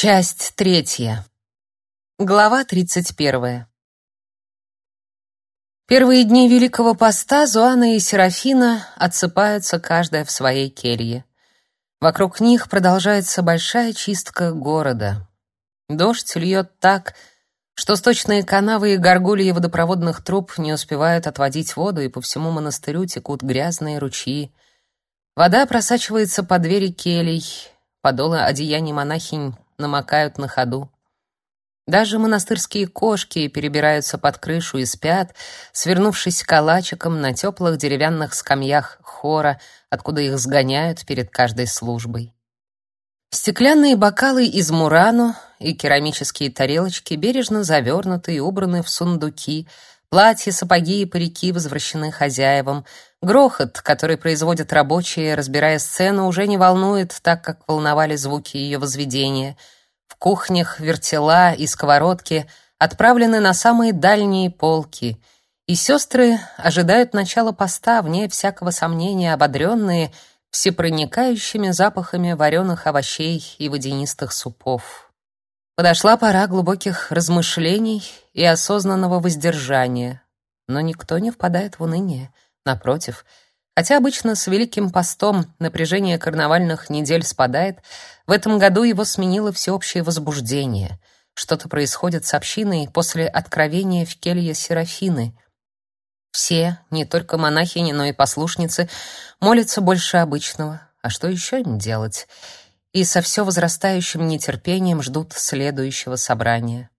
Часть третья. Глава тридцать первая. Первые дни Великого Поста Зуана и Серафина отсыпаются каждая в своей келье. Вокруг них продолжается большая чистка города. Дождь льет так, что сточные канавы и горгульи водопроводных труб не успевают отводить воду, и по всему монастырю текут грязные ручьи. Вода просачивается по двери келей, подолы одеяний монахинь намокают на ходу. Даже монастырские кошки перебираются под крышу и спят, свернувшись калачиком на теплых деревянных скамьях хора, откуда их сгоняют перед каждой службой. Стеклянные бокалы из мурано и керамические тарелочки бережно завернуты и убраны в сундуки, платья, сапоги и парики возвращены хозяевам. Грохот, который производят рабочие, разбирая сцену, уже не волнует так, как волновали звуки ее возведения — в кухнях вертела и сковородки отправлены на самые дальние полки, и сестры ожидают начала поста, вне всякого сомнения, ободренные всепроникающими запахами вареных овощей и водянистых супов. Подошла пора глубоких размышлений и осознанного воздержания, но никто не впадает в уныние. Напротив — Хотя обычно с Великим постом напряжение карнавальных недель спадает, в этом году его сменило всеобщее возбуждение. Что-то происходит с общиной после откровения в келье Серафины. Все, не только монахини, но и послушницы, молятся больше обычного. А что еще им делать? И со все возрастающим нетерпением ждут следующего собрания.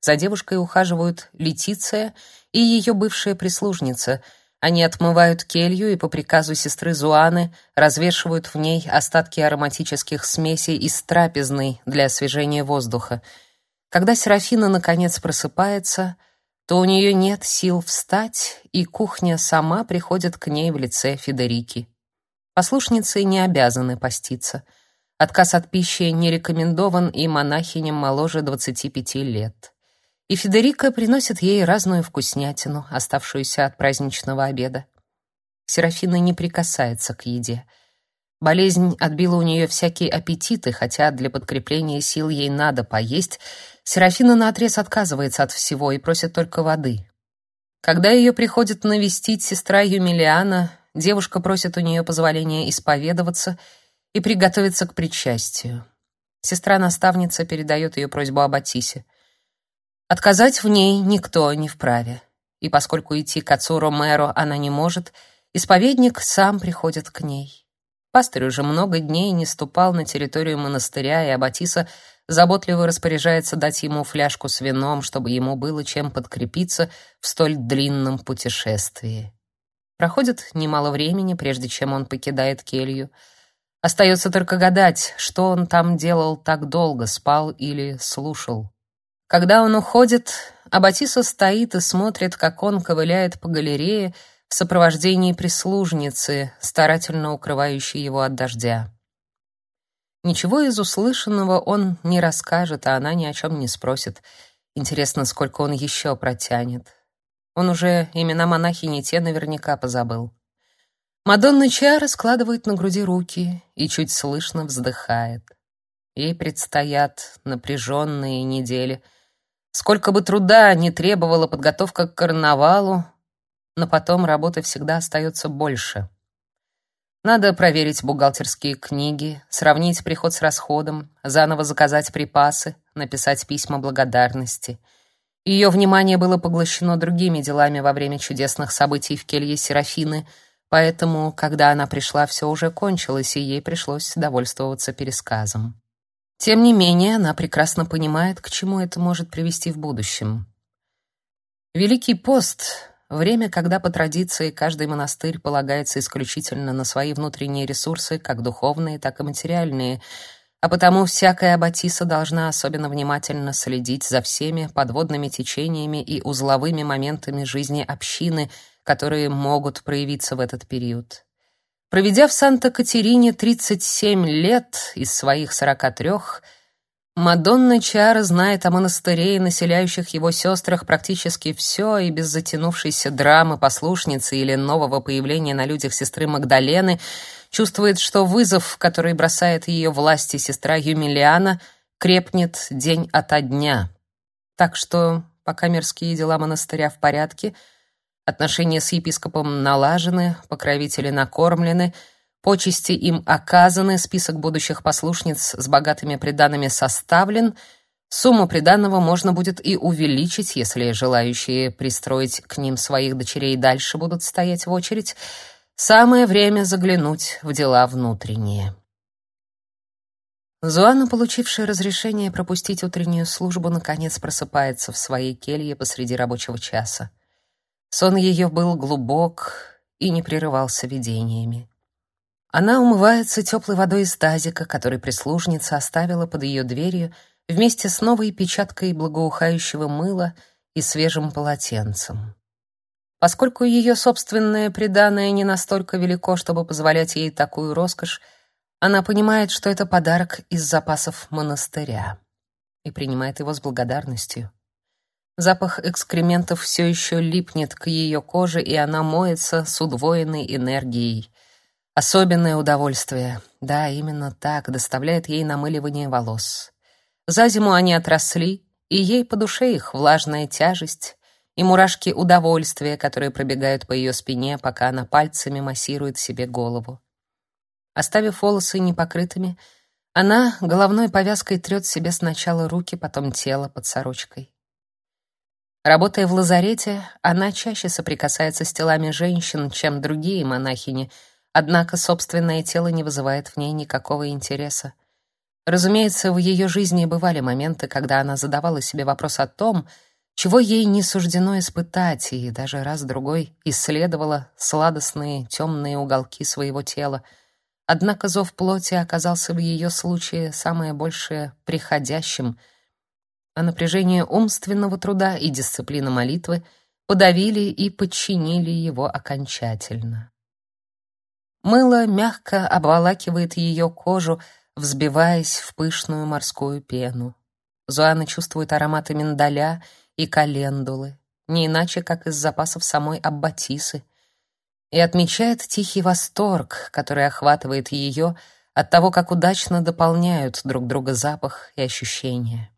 За девушкой ухаживают Летиция и ее бывшая прислужница — они отмывают келью и по приказу сестры Зуаны развешивают в ней остатки ароматических смесей из трапезной для освежения воздуха. Когда Серафина наконец просыпается, то у нее нет сил встать, и кухня сама приходит к ней в лице Федерики. Послушницы не обязаны поститься. Отказ от пищи не рекомендован и монахиням моложе 25 лет и Федерика приносит ей разную вкуснятину, оставшуюся от праздничного обеда. Серафина не прикасается к еде. Болезнь отбила у нее всякие аппетиты, хотя для подкрепления сил ей надо поесть. Серафина наотрез отказывается от всего и просит только воды. Когда ее приходит навестить сестра Юмилиана, девушка просит у нее позволения исповедоваться и приготовиться к причастию. Сестра-наставница передает ее просьбу об Атисе. Отказать в ней никто не вправе. И поскольку идти к отцу Ромеро она не может, исповедник сам приходит к ней. Пастырь уже много дней не ступал на территорию монастыря, и Аббатиса заботливо распоряжается дать ему фляжку с вином, чтобы ему было чем подкрепиться в столь длинном путешествии. Проходит немало времени, прежде чем он покидает келью. Остается только гадать, что он там делал так долго, спал или слушал. Когда он уходит, Аббатиса стоит и смотрит, как он ковыляет по галерее в сопровождении прислужницы, старательно укрывающей его от дождя. Ничего из услышанного он не расскажет, а она ни о чем не спросит. Интересно, сколько он еще протянет. Он уже имена монахини те наверняка позабыл. Мадонна Чиара складывает на груди руки и чуть слышно вздыхает. Ей предстоят напряженные недели — Сколько бы труда не требовала подготовка к карнавалу, но потом работы всегда остается больше. Надо проверить бухгалтерские книги, сравнить приход с расходом, заново заказать припасы, написать письма благодарности. Ее внимание было поглощено другими делами во время чудесных событий в келье Серафины, поэтому, когда она пришла, все уже кончилось, и ей пришлось довольствоваться пересказом. Тем не менее, она прекрасно понимает, к чему это может привести в будущем. Великий пост — время, когда по традиции каждый монастырь полагается исключительно на свои внутренние ресурсы, как духовные, так и материальные, а потому всякая аббатиса должна особенно внимательно следить за всеми подводными течениями и узловыми моментами жизни общины, которые могут проявиться в этот период. Проведя в Санта-Катерине 37 лет из своих 43, Мадонна Чара знает о монастыре и населяющих его сестрах практически все, и без затянувшейся драмы послушницы или нового появления на людях сестры Магдалены чувствует, что вызов, который бросает ее власти сестра Юмилиана, крепнет день ото дня. Так что, пока мирские дела монастыря в порядке, отношения с епископом налажены, покровители накормлены, почести им оказаны, список будущих послушниц с богатыми приданными составлен, сумму приданного можно будет и увеличить, если желающие пристроить к ним своих дочерей дальше будут стоять в очередь. Самое время заглянуть в дела внутренние. Зуана, получившая разрешение пропустить утреннюю службу, наконец просыпается в своей келье посреди рабочего часа. Сон ее был глубок и не прерывался видениями. Она умывается теплой водой из тазика, который прислужница оставила под ее дверью вместе с новой печаткой благоухающего мыла и свежим полотенцем. Поскольку ее собственное преданное не настолько велико, чтобы позволять ей такую роскошь, она понимает, что это подарок из запасов монастыря и принимает его с благодарностью. Запах экскрементов все еще липнет к ее коже, и она моется с удвоенной энергией. Особенное удовольствие, да, именно так, доставляет ей намыливание волос. За зиму они отросли, и ей по душе их влажная тяжесть и мурашки удовольствия, которые пробегают по ее спине, пока она пальцами массирует себе голову. Оставив волосы непокрытыми, она головной повязкой трет себе сначала руки, потом тело под сорочкой. Работая в лазарете, она чаще соприкасается с телами женщин, чем другие монахини, однако собственное тело не вызывает в ней никакого интереса. Разумеется, в ее жизни бывали моменты, когда она задавала себе вопрос о том, чего ей не суждено испытать, и даже раз-другой исследовала сладостные темные уголки своего тела — Однако зов плоти оказался в ее случае самое большее приходящим, а напряжение умственного труда и дисциплина молитвы подавили и подчинили его окончательно. Мыло мягко обволакивает ее кожу, взбиваясь в пышную морскую пену. Зуана чувствует ароматы миндаля и календулы, не иначе, как из запасов самой аббатисы — и отмечает тихий восторг, который охватывает ее от того, как удачно дополняют друг друга запах и ощущения.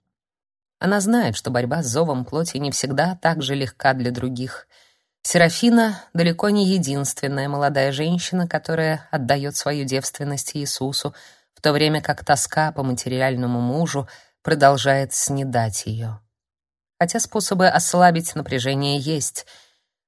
Она знает, что борьба с зовом плоти не всегда так же легка для других. Серафина далеко не единственная молодая женщина, которая отдает свою девственность Иисусу, в то время как тоска по материальному мужу продолжает снедать ее. Хотя способы ослабить напряжение есть —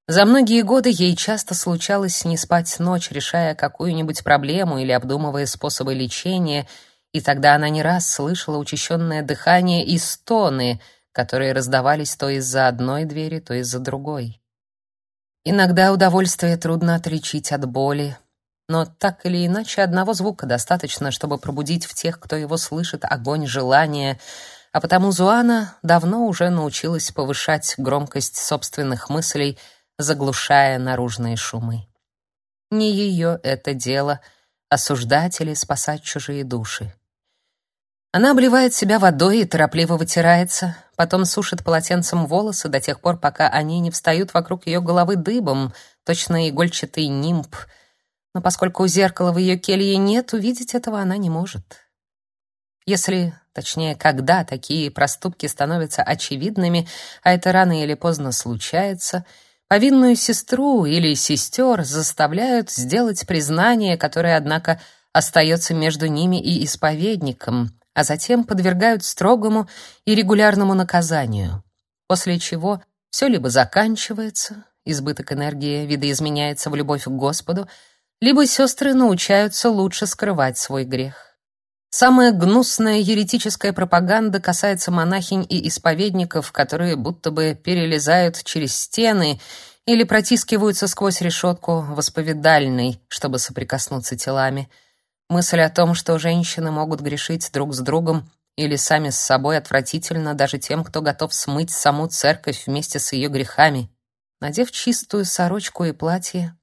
за многие годы ей часто случалось не спать ночь, решая какую-нибудь проблему или обдумывая способы лечения, и тогда она не раз слышала учащенное дыхание и стоны, которые раздавались то из-за одной двери, то из-за другой. Иногда удовольствие трудно отличить от боли, но так или иначе одного звука достаточно, чтобы пробудить в тех, кто его слышит, огонь желания, а потому Зуана давно уже научилась повышать громкость собственных мыслей — заглушая наружные шумы. Не ее это дело осуждать или спасать чужие души. Она обливает себя водой и торопливо вытирается, потом сушит полотенцем волосы до тех пор, пока они не встают вокруг ее головы дыбом, точно игольчатый нимб. Но поскольку зеркала в ее келье нет, увидеть этого она не может. Если, точнее, когда такие проступки становятся очевидными, а это рано или поздно случается — Повинную сестру или сестер заставляют сделать признание, которое, однако, остается между ними и исповедником, а затем подвергают строгому и регулярному наказанию, после чего все либо заканчивается, избыток энергии видоизменяется в любовь к Господу, либо сестры научаются лучше скрывать свой грех. Самая гнусная еретическая пропаганда касается монахинь и исповедников, которые будто бы перелезают через стены или протискиваются сквозь решетку восповедальной, чтобы соприкоснуться телами. Мысль о том, что женщины могут грешить друг с другом или сами с собой отвратительно даже тем, кто готов смыть саму церковь вместе с ее грехами. Надев чистую сорочку и платье,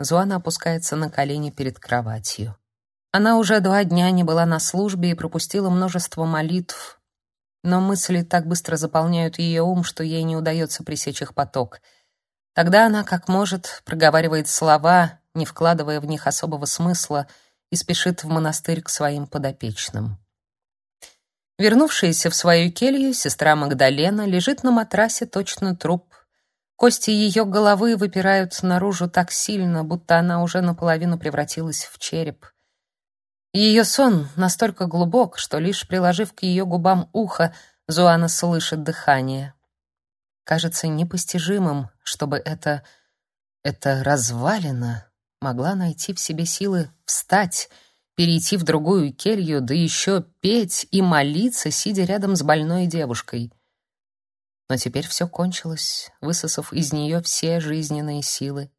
Зуана опускается на колени перед кроватью. Она уже два дня не была на службе и пропустила множество молитв, но мысли так быстро заполняют ее ум, что ей не удается пресечь их поток. Тогда она, как может, проговаривает слова, не вкладывая в них особого смысла, и спешит в монастырь к своим подопечным. Вернувшаяся в свою келью, сестра Магдалена лежит на матрасе точно труп. Кости ее головы выпирают наружу так сильно, будто она уже наполовину превратилась в череп. Ее сон настолько глубок, что лишь приложив к ее губам ухо, Зуана слышит дыхание. Кажется непостижимым, чтобы это это развалина могла найти в себе силы встать перейти в другую келью, да еще петь и молиться, сидя рядом с больной девушкой. Но теперь все кончилось, высосав из нее все жизненные силы.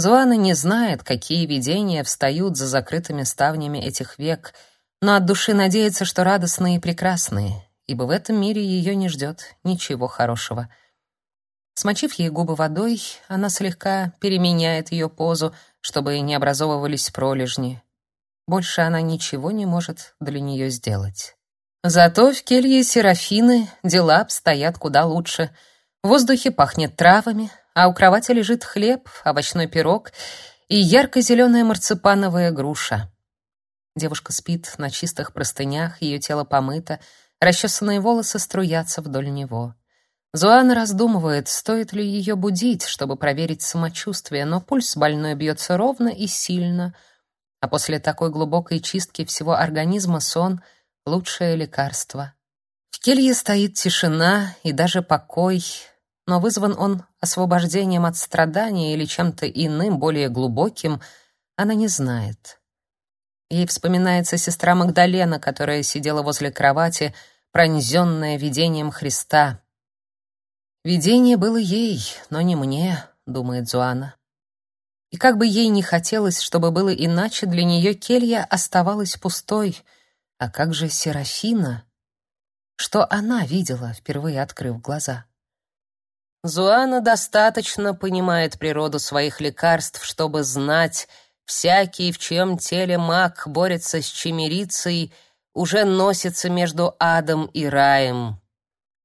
Зуана не знает, какие видения встают за закрытыми ставнями этих век, но от души надеется, что радостные и прекрасные, ибо в этом мире ее не ждет ничего хорошего. Смочив ей губы водой, она слегка переменяет ее позу, чтобы не образовывались пролежни, больше она ничего не может для нее сделать. Зато в келье Серафины дела обстоят куда лучше. В воздухе пахнет травами, а у кровати лежит хлеб, овощной пирог и ярко-зеленая марципановая груша. Девушка спит на чистых простынях, ее тело помыто, расчесанные волосы струятся вдоль него. Зоана раздумывает, стоит ли ее будить, чтобы проверить самочувствие, но пульс больной бьется ровно и сильно — а после такой глубокой чистки всего организма сон — лучшее лекарство. В келье стоит тишина и даже покой, но вызван он освобождением от страдания или чем-то иным, более глубоким, она не знает. Ей вспоминается сестра Магдалена, которая сидела возле кровати, пронзенная видением Христа. «Видение было ей, но не мне», — думает Зуана. И как бы ей ни хотелось, чтобы было иначе, для нее келья оставалась пустой. А как же Серафина? Что она видела, впервые открыв глаза? Зуана достаточно понимает природу своих лекарств, чтобы знать, всякий, в чьем теле маг борется с чемерицей, уже носится между адом и раем.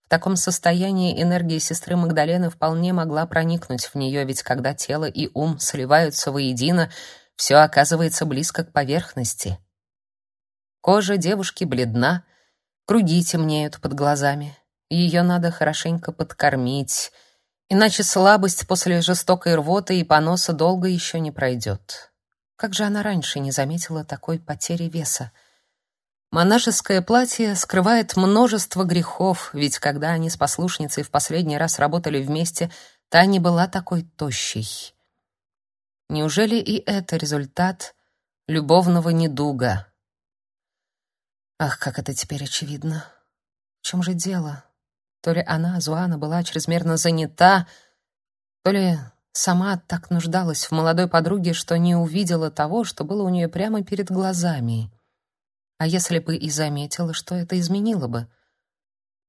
В таком состоянии энергия сестры Магдалены вполне могла проникнуть в нее, ведь когда тело и ум сливаются воедино, все оказывается близко к поверхности. Кожа девушки бледна, круги темнеют под глазами. Ее надо хорошенько подкормить, иначе слабость после жестокой рвоты и поноса долго еще не пройдет. Как же она раньше не заметила такой потери веса? Монашеское платье скрывает множество грехов, ведь когда они с послушницей в последний раз работали вместе, та не была такой тощей. Неужели и это результат любовного недуга? Ах, как это теперь очевидно. В чем же дело? То ли она, Зуана, была чрезмерно занята, то ли сама так нуждалась в молодой подруге, что не увидела того, что было у нее прямо перед глазами. А если бы и заметила, что это изменило бы?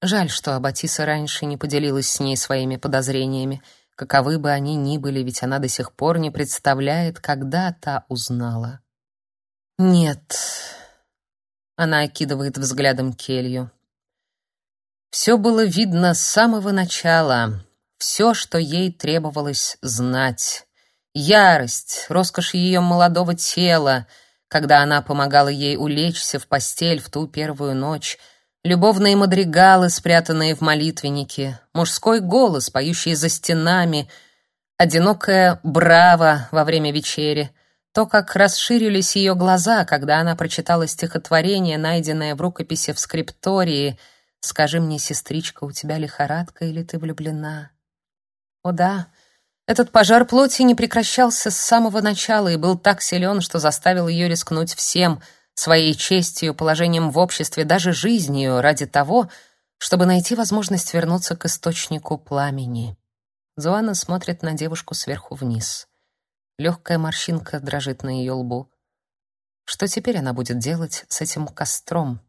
Жаль, что Абатиса раньше не поделилась с ней своими подозрениями. Каковы бы они ни были, ведь она до сих пор не представляет, когда та узнала. Нет. Она окидывает взглядом келью. Все было видно с самого начала. Все, что ей требовалось знать. Ярость, роскошь ее молодого тела — когда она помогала ей улечься в постель в ту первую ночь, любовные мадригалы, спрятанные в молитвеннике, мужской голос, поющий за стенами, одинокая браво во время вечери, то, как расширились ее глаза, когда она прочитала стихотворение, найденное в рукописи в скриптории «Скажи мне, сестричка, у тебя лихорадка или ты влюблена?» О да, этот пожар плоти не прекращался с самого начала и был так силен, что заставил ее рискнуть всем, своей честью, положением в обществе, даже жизнью ради того, чтобы найти возможность вернуться к источнику пламени. Зоана смотрит на девушку сверху вниз. Легкая морщинка дрожит на ее лбу. Что теперь она будет делать с этим костром,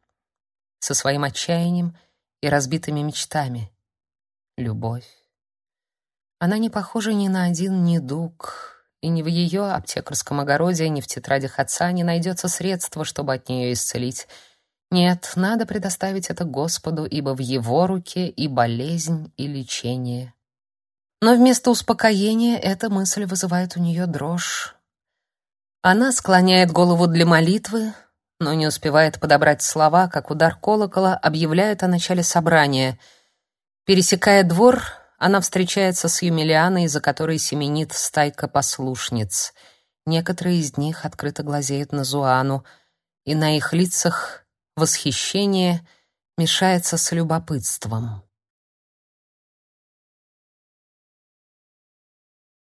со своим отчаянием и разбитыми мечтами? Любовь. Она не похожа ни на один недуг, и ни в ее аптекарском огороде, ни в тетрадях отца не найдется средства, чтобы от нее исцелить. Нет, надо предоставить это Господу, ибо в его руке и болезнь, и лечение. Но вместо успокоения эта мысль вызывает у нее дрожь. Она склоняет голову для молитвы, но не успевает подобрать слова, как удар колокола объявляет о начале собрания. Пересекая двор, она встречается с Юмилианой, за которой семенит стайка послушниц. Некоторые из них открыто глазеют на Зуану, и на их лицах восхищение мешается с любопытством.